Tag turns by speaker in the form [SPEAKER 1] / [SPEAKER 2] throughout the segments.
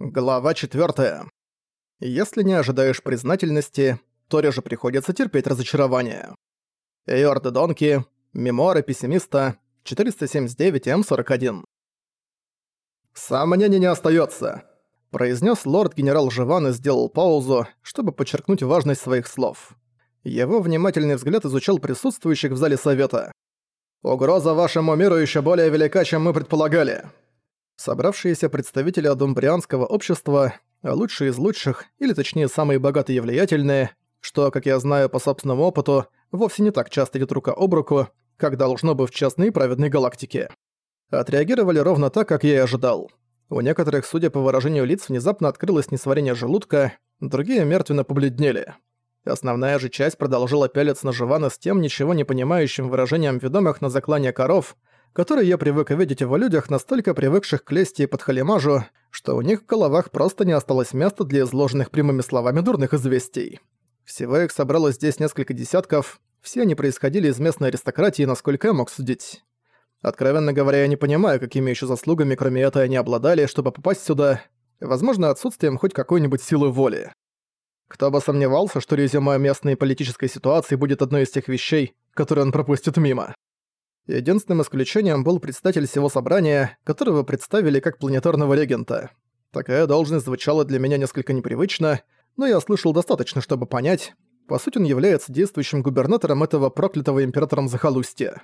[SPEAKER 1] Глава 4. Если не ожидаешь признательности, то реже приходится терпеть разочарование. Эйорда Донки, Мемуары пессимиста, 479М41. «Сомнений не остается, произнес лорд-генерал Живан и сделал паузу, чтобы подчеркнуть важность своих слов. Его внимательный взгляд изучал присутствующих в зале совета. «Угроза вашему миру еще более велика, чем мы предполагали. Собравшиеся представители адумбрианского общества, а лучшие из лучших, или точнее самые богатые и влиятельные, что, как я знаю по собственному опыту, вовсе не так часто идет рука об руку, как должно бы в частной праведной галактике. Отреагировали ровно так, как я и ожидал. У некоторых, судя по выражению лиц, внезапно открылось несварение желудка, другие мертвенно побледнели. Основная же часть продолжила пялиться на Живана с тем ничего не понимающим выражением ведомых на заклание коров – которые я привык видеть в людях, настолько привыкших к лести и подхалимажу, что у них в головах просто не осталось места для изложенных прямыми словами дурных известий. Всего их собралось здесь несколько десятков, все они происходили из местной аристократии, насколько я мог судить. Откровенно говоря, я не понимаю, какими еще заслугами, кроме этого, они обладали, чтобы попасть сюда. Возможно, отсутствием хоть какой-нибудь силы воли. Кто бы сомневался, что резюме местной политической ситуации будет одной из тех вещей, которые он пропустит мимо. Единственным исключением был председатель всего собрания, которого представили как планетарного регента. Такая должность звучала для меня несколько непривычно, но я слышал достаточно, чтобы понять, по сути он является действующим губернатором этого проклятого императором захолустья.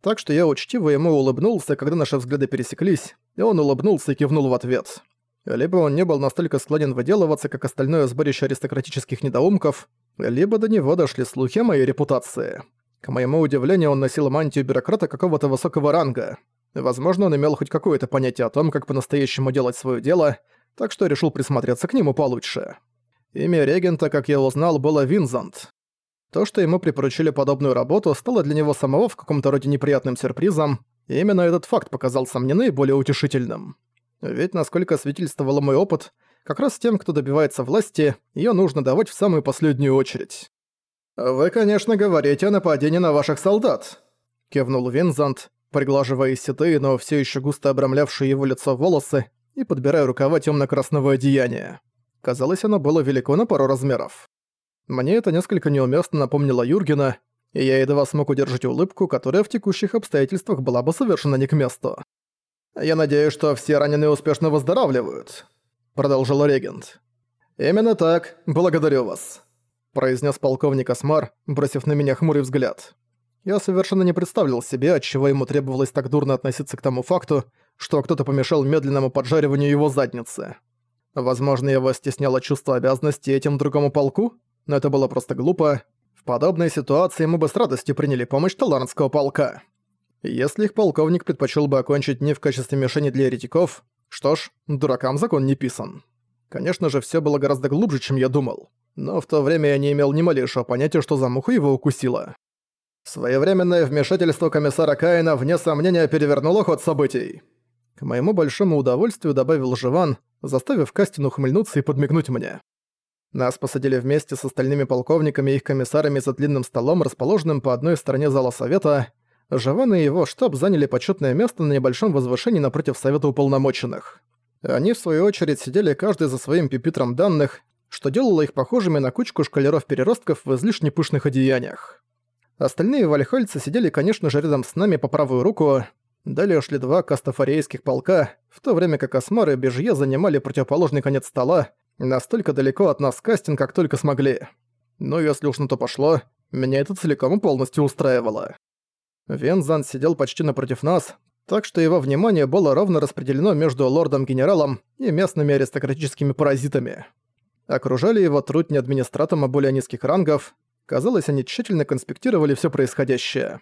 [SPEAKER 1] Так что я учтиво ему улыбнулся, когда наши взгляды пересеклись, и он улыбнулся и кивнул в ответ. Либо он не был настолько склонен выделываться, как остальное сборище аристократических недоумков, либо до него дошли слухи о моей репутации. К моему удивлению, он носил мантию бюрократа какого-то высокого ранга. Возможно, он имел хоть какое-то понятие о том, как по-настоящему делать свое дело, так что решил присмотреться к нему получше. Имя регента, как я узнал, было Винзант. То, что ему припоручили подобную работу, стало для него самого в каком-то роде неприятным сюрпризом, и именно этот факт показался мне наиболее утешительным. Ведь, насколько свидетельствовал мой опыт, как раз тем, кто добивается власти, ее нужно давать в самую последнюю очередь. «Вы, конечно, говорите о нападении на ваших солдат», — кивнул Винзант, приглаживая седые, но все еще густо обрамлявшие его лицо волосы и подбирая рукава темно-красного одеяния. Казалось, оно было велико на пару размеров. Мне это несколько неуместно напомнило Юргена, и я едва смог удержать улыбку, которая в текущих обстоятельствах была бы совершенно не к месту. «Я надеюсь, что все раненые успешно выздоравливают», — продолжил регент. «Именно так. Благодарю вас» произнес полковник Асмар, бросив на меня хмурый взгляд. Я совершенно не представлял себе, отчего ему требовалось так дурно относиться к тому факту, что кто-то помешал медленному поджариванию его задницы. Возможно, его стесняло чувство обязанности этим другому полку, но это было просто глупо. В подобной ситуации мы бы с радостью приняли помощь Таларнского полка. Если их полковник предпочел бы окончить не в качестве мишени для еретиков, что ж, дуракам закон не писан. Конечно же, все было гораздо глубже, чем я думал но в то время я не имел ни малейшего понятия, что за муха его укусила. Своевременное вмешательство комиссара Каина вне сомнения перевернуло ход событий. К моему большому удовольствию добавил Живан, заставив Кастину ухмыльнуться и подмигнуть мне. Нас посадили вместе с остальными полковниками и их комиссарами за длинным столом, расположенным по одной стороне зала совета. Живан и его штаб заняли почетное место на небольшом возвышении напротив совета уполномоченных. Они, в свою очередь, сидели каждый за своим пипитром данных, что делало их похожими на кучку шкалеров-переростков в излишне пышных одеяниях. Остальные вальхальцы сидели, конечно же, рядом с нами по правую руку. Далее шли два кастафарейских полка, в то время как Осмар и Бежье занимали противоположный конец стола, настолько далеко от нас Кастин, как только смогли. Но если уж на то пошло, меня это целиком и полностью устраивало. Вензан сидел почти напротив нас, так что его внимание было ровно распределено между лордом-генералом и местными аристократическими паразитами. Окружали его трутни администратом более низких рангов. Казалось, они тщательно конспектировали все происходящее.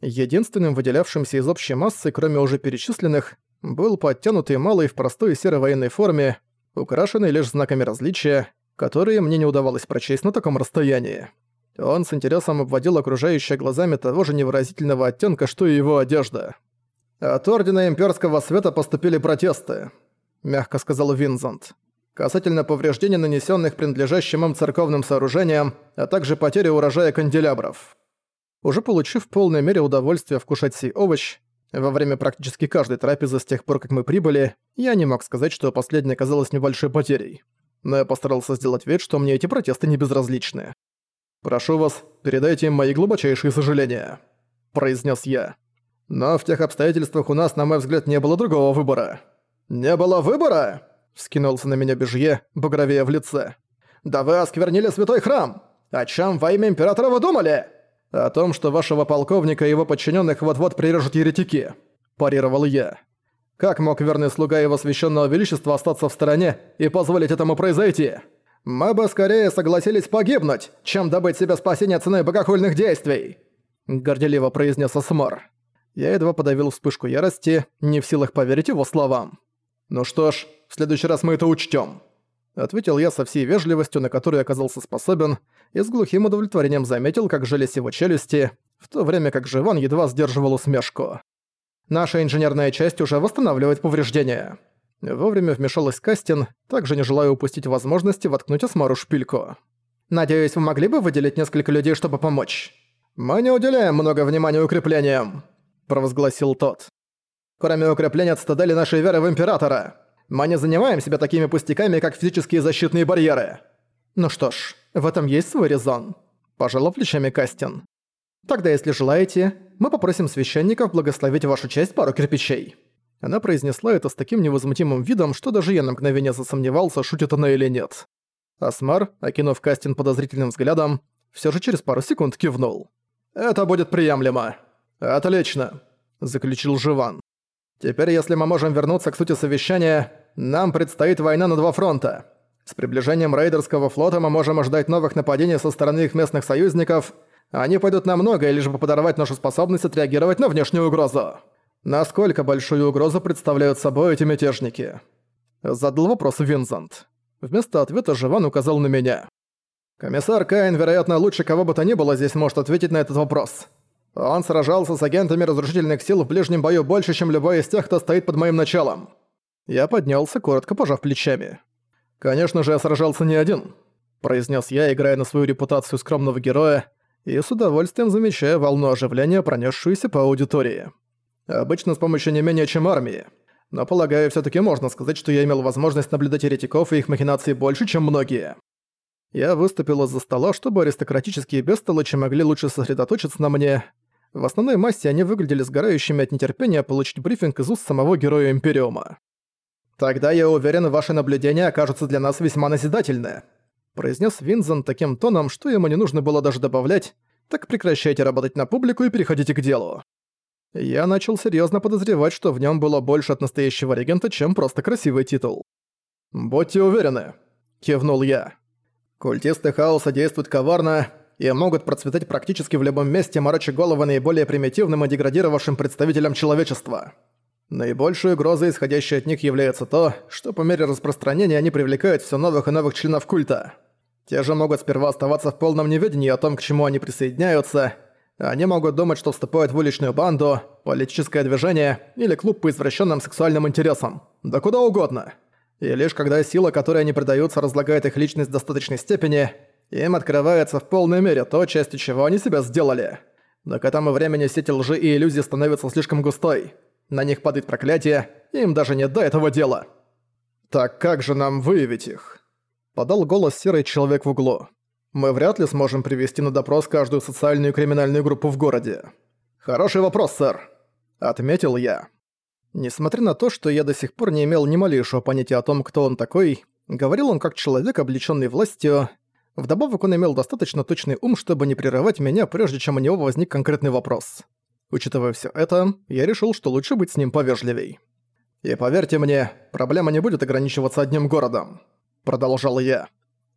[SPEAKER 1] Единственным выделявшимся из общей массы, кроме уже перечисленных, был подтянутый малый в простой серой военной форме, украшенный лишь знаками различия, которые мне не удавалось прочесть на таком расстоянии. Он с интересом обводил окружающие глазами того же невыразительного оттенка, что и его одежда. «От Ордена Имперского Света поступили протесты», — мягко сказал Винзант касательно повреждений, нанесенных принадлежащим им церковным сооружениям, а также потери урожая канделябров. Уже получив в полной мере удовольствие вкушать сей овощ, Во время практически каждой трапезы с тех пор, как мы прибыли, я не мог сказать, что последняя оказалась небольшой потерей. Но я постарался сделать вид, что мне эти протесты не безразличны. «Прошу вас, передайте им мои глубочайшие сожаления», – произнес я. «Но в тех обстоятельствах у нас, на мой взгляд, не было другого выбора». «Не было выбора?» – вскинулся на меня Бежье, багровея в лице. «Да вы осквернили святой храм! О чем во имя Императора вы думали?» «О том, что вашего полковника и его подчиненных вот-вот прирежут еретики», – парировал я. «Как мог верный слуга его священного величества остаться в стороне и позволить этому произойти?» «Мы бы скорее согласились погибнуть, чем добыть себе спасение ценой богохульных действий!» Горделиво произнес Асмар. Я едва подавил вспышку ярости, не в силах поверить его словам. «Ну что ж, в следующий раз мы это учтем. Ответил я со всей вежливостью, на которую оказался способен, и с глухим удовлетворением заметил, как жались его челюсти, в то время как Живан едва сдерживал усмешку. «Наша инженерная часть уже восстанавливает повреждения». Вовремя вмешалась Кастин, также не желая упустить возможности воткнуть Осмару шпильку. «Надеюсь, вы могли бы выделить несколько людей, чтобы помочь?» «Мы не уделяем много внимания укреплениям», – провозгласил тот. «Кроме укрепления от стадели нашей веры в Императора. Мы не занимаем себя такими пустяками, как физические защитные барьеры». «Ну что ж, в этом есть свой резон», – пожала плечами Кастин. «Тогда, если желаете, мы попросим священников благословить вашу часть пару кирпичей». Она произнесла это с таким невозмутимым видом, что даже я на мгновение засомневался, шутит она или нет. Асмар, окинув Кастин подозрительным взглядом, все же через пару секунд кивнул. «Это будет приемлемо». «Отлично», — заключил Живан. «Теперь, если мы можем вернуться к сути совещания, нам предстоит война на два фронта. С приближением рейдерского флота мы можем ожидать новых нападений со стороны их местных союзников. Они пойдут на многое, лишь бы подорвать нашу способность отреагировать на внешнюю угрозу. Насколько большую угрозу представляют собой эти мятежники? Задал вопрос Винзант. Вместо ответа Живан указал на меня. Комиссар Каин, вероятно, лучше кого бы то ни было здесь может ответить на этот вопрос. Он сражался с агентами разрушительных сил в ближнем бою больше, чем любой из тех, кто стоит под моим началом. Я поднялся, коротко пожав плечами. «Конечно же, я сражался не один», – произнес я, играя на свою репутацию скромного героя, и с удовольствием замечая волну оживления, пронесшуюся по аудитории. Обычно с помощью не менее чем армии. Но, полагаю, все таки можно сказать, что я имел возможность наблюдать еретиков и их махинации больше, чем многие. Я выступил из-за стола, чтобы аристократические бестолочи могли лучше сосредоточиться на мне. В основной массе они выглядели сгорающими от нетерпения получить брифинг из уст самого героя Империума. «Тогда я уверен, ваши наблюдения окажутся для нас весьма назидательны», произнес Винзен таким тоном, что ему не нужно было даже добавлять «так прекращайте работать на публику и переходите к делу». Я начал серьезно подозревать, что в нем было больше от настоящего регента, чем просто красивый титул. «Будьте уверены», — кивнул я. «Культисты хаоса действуют коварно и могут процветать практически в любом месте, мороча головы наиболее примитивным и деградировавшим представителям человечества. Наибольшей угрозой, исходящей от них, является то, что по мере распространения они привлекают все новых и новых членов культа. Те же могут сперва оставаться в полном неведении о том, к чему они присоединяются, они могут думать, что вступают в уличную банду, политическое движение или клуб по извращенным сексуальным интересам. Да куда угодно. И лишь когда сила, которой они предаются, разлагает их личность в достаточной степени, им открывается в полной мере то, частью чего они себя сделали. Но к этому времени сеть лжи и иллюзий становится слишком густой. На них падает проклятие, им даже нет до этого дела. «Так как же нам выявить их?» Подал голос серый человек в углу. Мы вряд ли сможем привести на допрос каждую социальную и криминальную группу в городе. Хороший вопрос, сэр, отметил я. Несмотря на то, что я до сих пор не имел ни малейшего понятия о том, кто он такой, говорил он как человек, облечённый властью. Вдобавок он имел достаточно точный ум, чтобы не прерывать меня, прежде чем у него возник конкретный вопрос. Учитывая всё это, я решил, что лучше быть с ним повежливей. «И поверьте мне, проблема не будет ограничиваться одним городом», — продолжал я.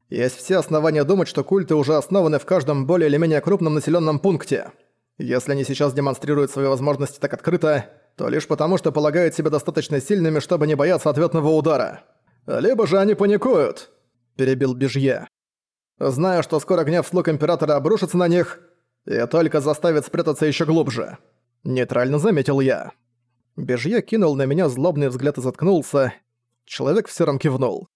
[SPEAKER 1] Есть все основания думать, что культы уже основаны в каждом более или менее крупном населенном пункте. Если они сейчас демонстрируют свои возможности так открыто, то лишь потому, что полагают себя достаточно сильными, чтобы не бояться ответного удара. Либо же они паникуют, перебил Бежье. Зная, что скоро гнев слуг Императора обрушится на них, и только заставит спрятаться еще глубже. Нейтрально заметил я. Бежье кинул на меня злобный взгляд и заткнулся. Человек в сером кивнул.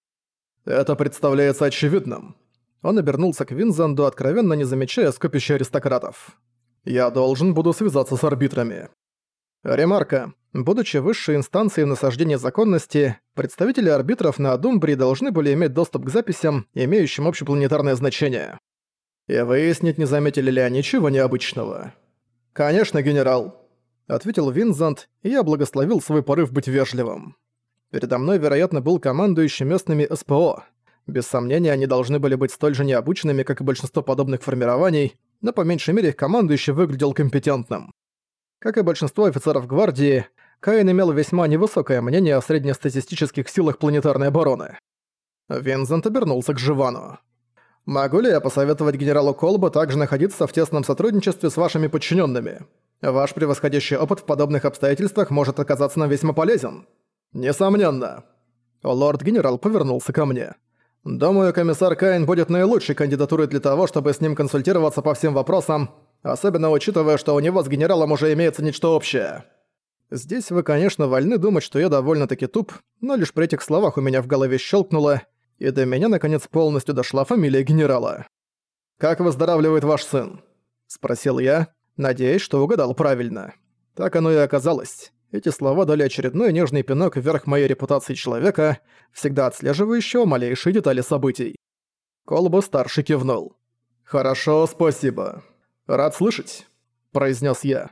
[SPEAKER 1] Это представляется очевидным. Он обернулся к Винзанду, откровенно не замечая скопища аристократов. «Я должен буду связаться с арбитрами». Ремарка. Будучи высшей инстанцией в насаждении законности, представители арбитров на Адумбре должны были иметь доступ к записям, имеющим общепланетарное значение. И выяснить, не заметили ли они чего необычного. «Конечно, генерал», — ответил Винзант, и я благословил свой порыв быть вежливым. Передо мной, вероятно, был командующий местными СПО. Без сомнения, они должны были быть столь же необученными, как и большинство подобных формирований, но по меньшей мере их командующий выглядел компетентным. Как и большинство офицеров гвардии, Каин имел весьма невысокое мнение о среднестатистических силах планетарной обороны. Винзент обернулся к Живану. «Могу ли я посоветовать генералу Колбу также находиться в тесном сотрудничестве с вашими подчиненными? Ваш превосходящий опыт в подобных обстоятельствах может оказаться нам весьма полезен». «Несомненно». Лорд-генерал повернулся ко мне. «Думаю, комиссар Каин будет наилучшей кандидатурой для того, чтобы с ним консультироваться по всем вопросам, особенно учитывая, что у него с генералом уже имеется нечто общее». Здесь вы, конечно, вольны думать, что я довольно-таки туп, но лишь при этих словах у меня в голове щелкнуло, и до меня наконец полностью дошла фамилия генерала. «Как выздоравливает ваш сын?» – спросил я, надеясь, что угадал правильно. Так оно и оказалось. Эти слова дали очередной нежный пинок вверх моей репутации человека, всегда отслеживающего малейшие детали событий. Колба-старший кивнул. «Хорошо, спасибо. Рад слышать», – произнес я.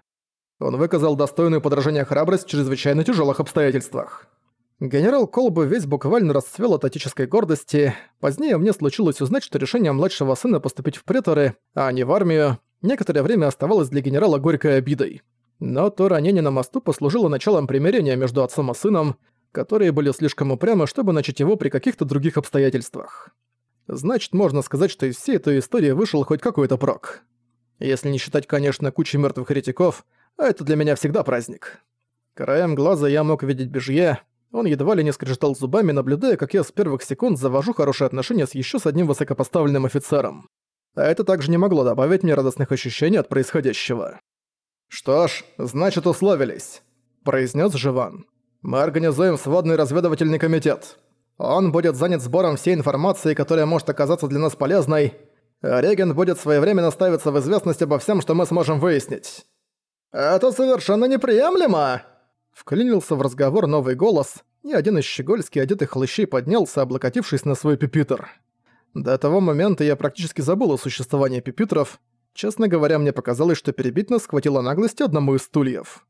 [SPEAKER 1] Он выказал достойную подражание храбрость в чрезвычайно тяжелых обстоятельствах. Генерал Колба весь буквально расцвел от отеческой гордости. Позднее мне случилось узнать, что решение младшего сына поступить в преторы, а не в армию, некоторое время оставалось для генерала горькой обидой. Но то ранение на мосту послужило началом примирения между отцом и сыном, которые были слишком упрямы, чтобы начать его при каких-то других обстоятельствах. Значит, можно сказать, что из всей этой истории вышел хоть какой-то прок. Если не считать, конечно, кучи мертвых еретиков – а это для меня всегда праздник. Краем глаза я мог видеть Бежье, он едва ли не скрежетал зубами, наблюдая, как я с первых секунд завожу хорошие отношения с еще с одним высокопоставленным офицером. А это также не могло добавить мне радостных ощущений от происходящего. «Что ж, значит, условились», — произнес Живан. «Мы организуем сводный разведывательный комитет. Он будет занят сбором всей информации, которая может оказаться для нас полезной, а Реген будет своевременно ставиться в известность обо всем, что мы сможем выяснить. «Это совершенно неприемлемо!» Вклинился в разговор новый голос, и один из щегольски одетых хлыщей поднялся, облокотившись на свой пипитер. До того момента я практически забыл о существовании пипитров. Честно говоря, мне показалось, что перебить нас схватила наглость одному из стульев.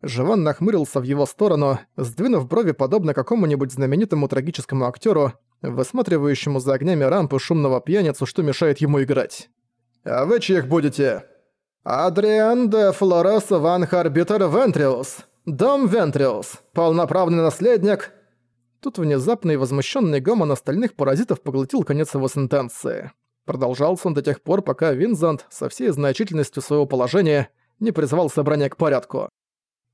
[SPEAKER 1] Живан нахмурился в его сторону, сдвинув брови подобно какому-нибудь знаменитому трагическому актеру, высматривающему за огнями рампы шумного пьяницу, что мешает ему играть. «А вы чьих будете?» «Адриан де Флорес Ван Харбитер Вентриус. Дом Вентриус. Полноправный наследник». Тут внезапный возмущенный гомон остальных паразитов поглотил конец его сентенции. Продолжался он до тех пор, пока Винзант со всей значительностью своего положения не призвал собрание к порядку.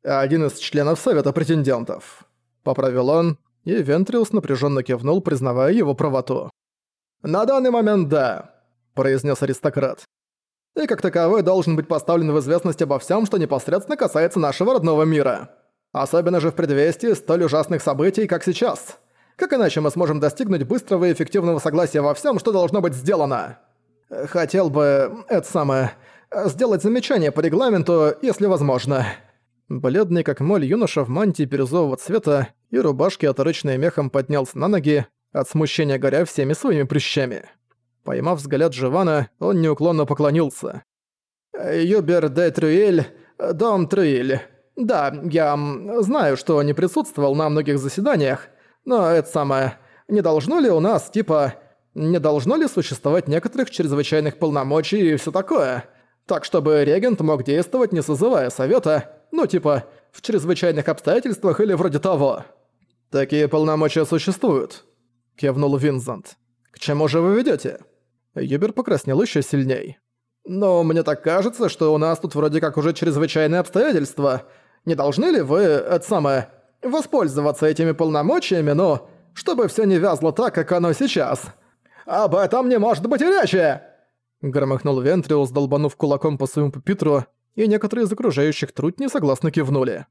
[SPEAKER 1] «Один из членов Совета претендентов», — поправил он, и Вентриус напряженно кивнул, признавая его правоту. «На данный момент да», — произнес аристократ и как таковой должен быть поставлен в известность обо всем, что непосредственно касается нашего родного мира. Особенно же в предвестии столь ужасных событий, как сейчас. Как иначе мы сможем достигнуть быстрого и эффективного согласия во всем, что должно быть сделано? Хотел бы, это самое, сделать замечание по регламенту, если возможно. Бледный как моль юноша в мантии бирюзового цвета и рубашке, отороченной мехом, поднялся на ноги, от смущения горя всеми своими прыщами. Поймав взгляд Живана, он неуклонно поклонился. «Юбер де Трюэль, дом Трюэль. Да, я знаю, что не присутствовал на многих заседаниях, но это самое... Не должно ли у нас, типа... Не должно ли существовать некоторых чрезвычайных полномочий и всё такое? Так, чтобы регент мог действовать, не созывая совета, ну, типа, в чрезвычайных обстоятельствах или вроде того». «Такие полномочия существуют», — кивнул Винзант. «К чему же вы ведёте?» Юбер покраснел еще сильней. «Но мне так кажется, что у нас тут вроде как уже чрезвычайные обстоятельства. Не должны ли вы, это самое, воспользоваться этими полномочиями, но чтобы все не вязло так, как оно сейчас? Об этом не может быть и речи!» Громыхнул Вентриус, долбанув кулаком по своему пупитру, и некоторые из окружающих трудни согласно кивнули.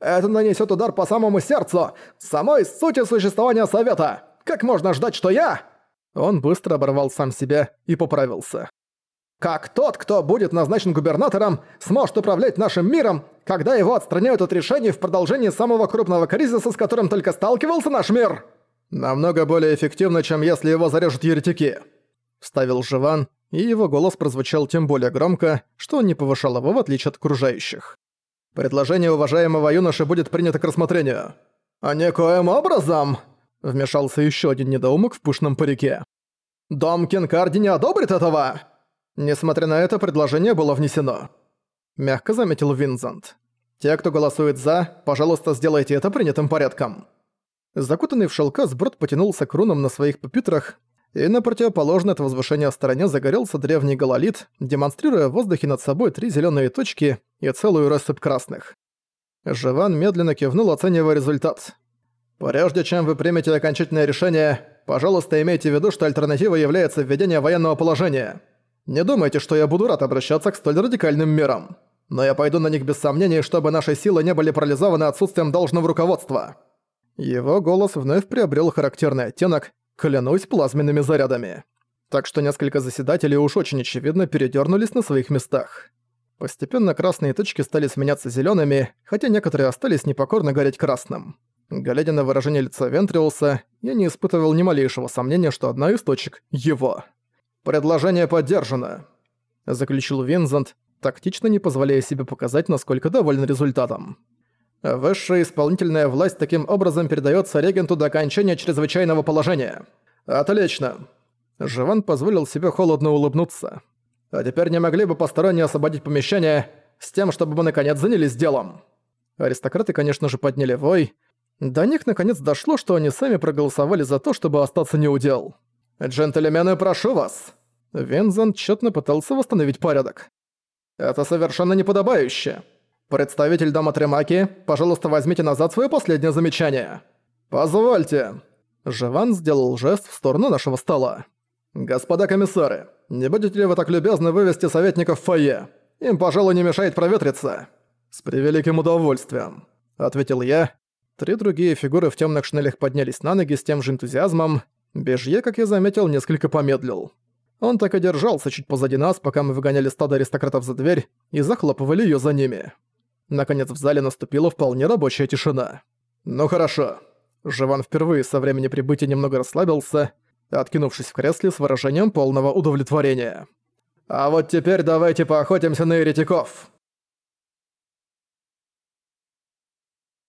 [SPEAKER 1] «Это нанесет удар по самому сердцу, самой сути существования Совета! Как можно ждать, что я...» Он быстро оборвал сам себя и поправился. «Как тот, кто будет назначен губернатором, сможет управлять нашим миром, когда его отстраняют от решений в продолжении самого крупного кризиса, с которым только сталкивался наш мир? Намного более эффективно, чем если его зарежут еретики. Вставил Живан, и его голос прозвучал тем более громко, что он не повышал его в отличие от окружающих. Предложение уважаемого юноши будет принято к рассмотрению. А некоим образом, вмешался еще один недоумок в пышном парике. Дом Кенкарди не одобрит этого. Несмотря на это, предложение было внесено. Мягко заметил Винзант. Те, кто голосует «за», пожалуйста, сделайте это принятым порядком. Закутанный в шелка сброд потянулся к рунам на своих пупитрах, и на противоположной от возвышения стороне загорелся древний гололит, демонстрируя в воздухе над собой три зеленые точки и целую россыпь красных. Живан медленно кивнул, оценивая результат. «Прежде чем вы примете окончательное решение, пожалуйста, имейте в виду, что альтернативой является введение военного положения. Не думайте, что я буду рад обращаться к столь радикальным мерам. Но я пойду на них без сомнений, чтобы наши силы не были парализованы отсутствием должного руководства». Его голос вновь приобрел характерный оттенок, клянусь плазменными зарядами. Так что несколько заседателей уж очень очевидно передернулись на своих местах. Постепенно красные точки стали сменяться зелеными, хотя некоторые остались непокорно гореть красным. Глядя на выражение лица Вентриуса, я не испытывал ни малейшего сомнения, что одна из точек — его. «Предложение поддержано», — заключил Винзант, тактично не позволяя себе показать, насколько доволен результатом. Высшая исполнительная власть таким образом передается регенту до окончания чрезвычайного положения. Отлично. Живан позволил себе холодно улыбнуться. А теперь не могли бы посторонние освободить помещение с тем, чтобы мы наконец занялись делом. Аристократы, конечно же, подняли вой. До них наконец дошло, что они сами проголосовали за то, чтобы остаться неудел. «Джентльмены, прошу вас!» Вензан тщетно пытался восстановить порядок. «Это совершенно неподобающе. «Представитель дома Тремаки, пожалуйста, возьмите назад свое последнее замечание». «Позвольте». Живан сделал жест в сторону нашего стола. «Господа комиссары, не будете ли вы так любезны вывести советников в фойе? Им, пожалуй, не мешает проветриться». «С превеликим удовольствием», — ответил я. Три другие фигуры в темных шнелях поднялись на ноги с тем же энтузиазмом. Бежье, как я заметил, несколько помедлил. Он так и держался чуть позади нас, пока мы выгоняли стадо аристократов за дверь и захлопывали ее за ними. Наконец в зале наступила вполне рабочая тишина. «Ну хорошо». Живан впервые со времени прибытия немного расслабился, откинувшись в кресле с выражением полного удовлетворения. «А вот теперь давайте поохотимся на еретиков».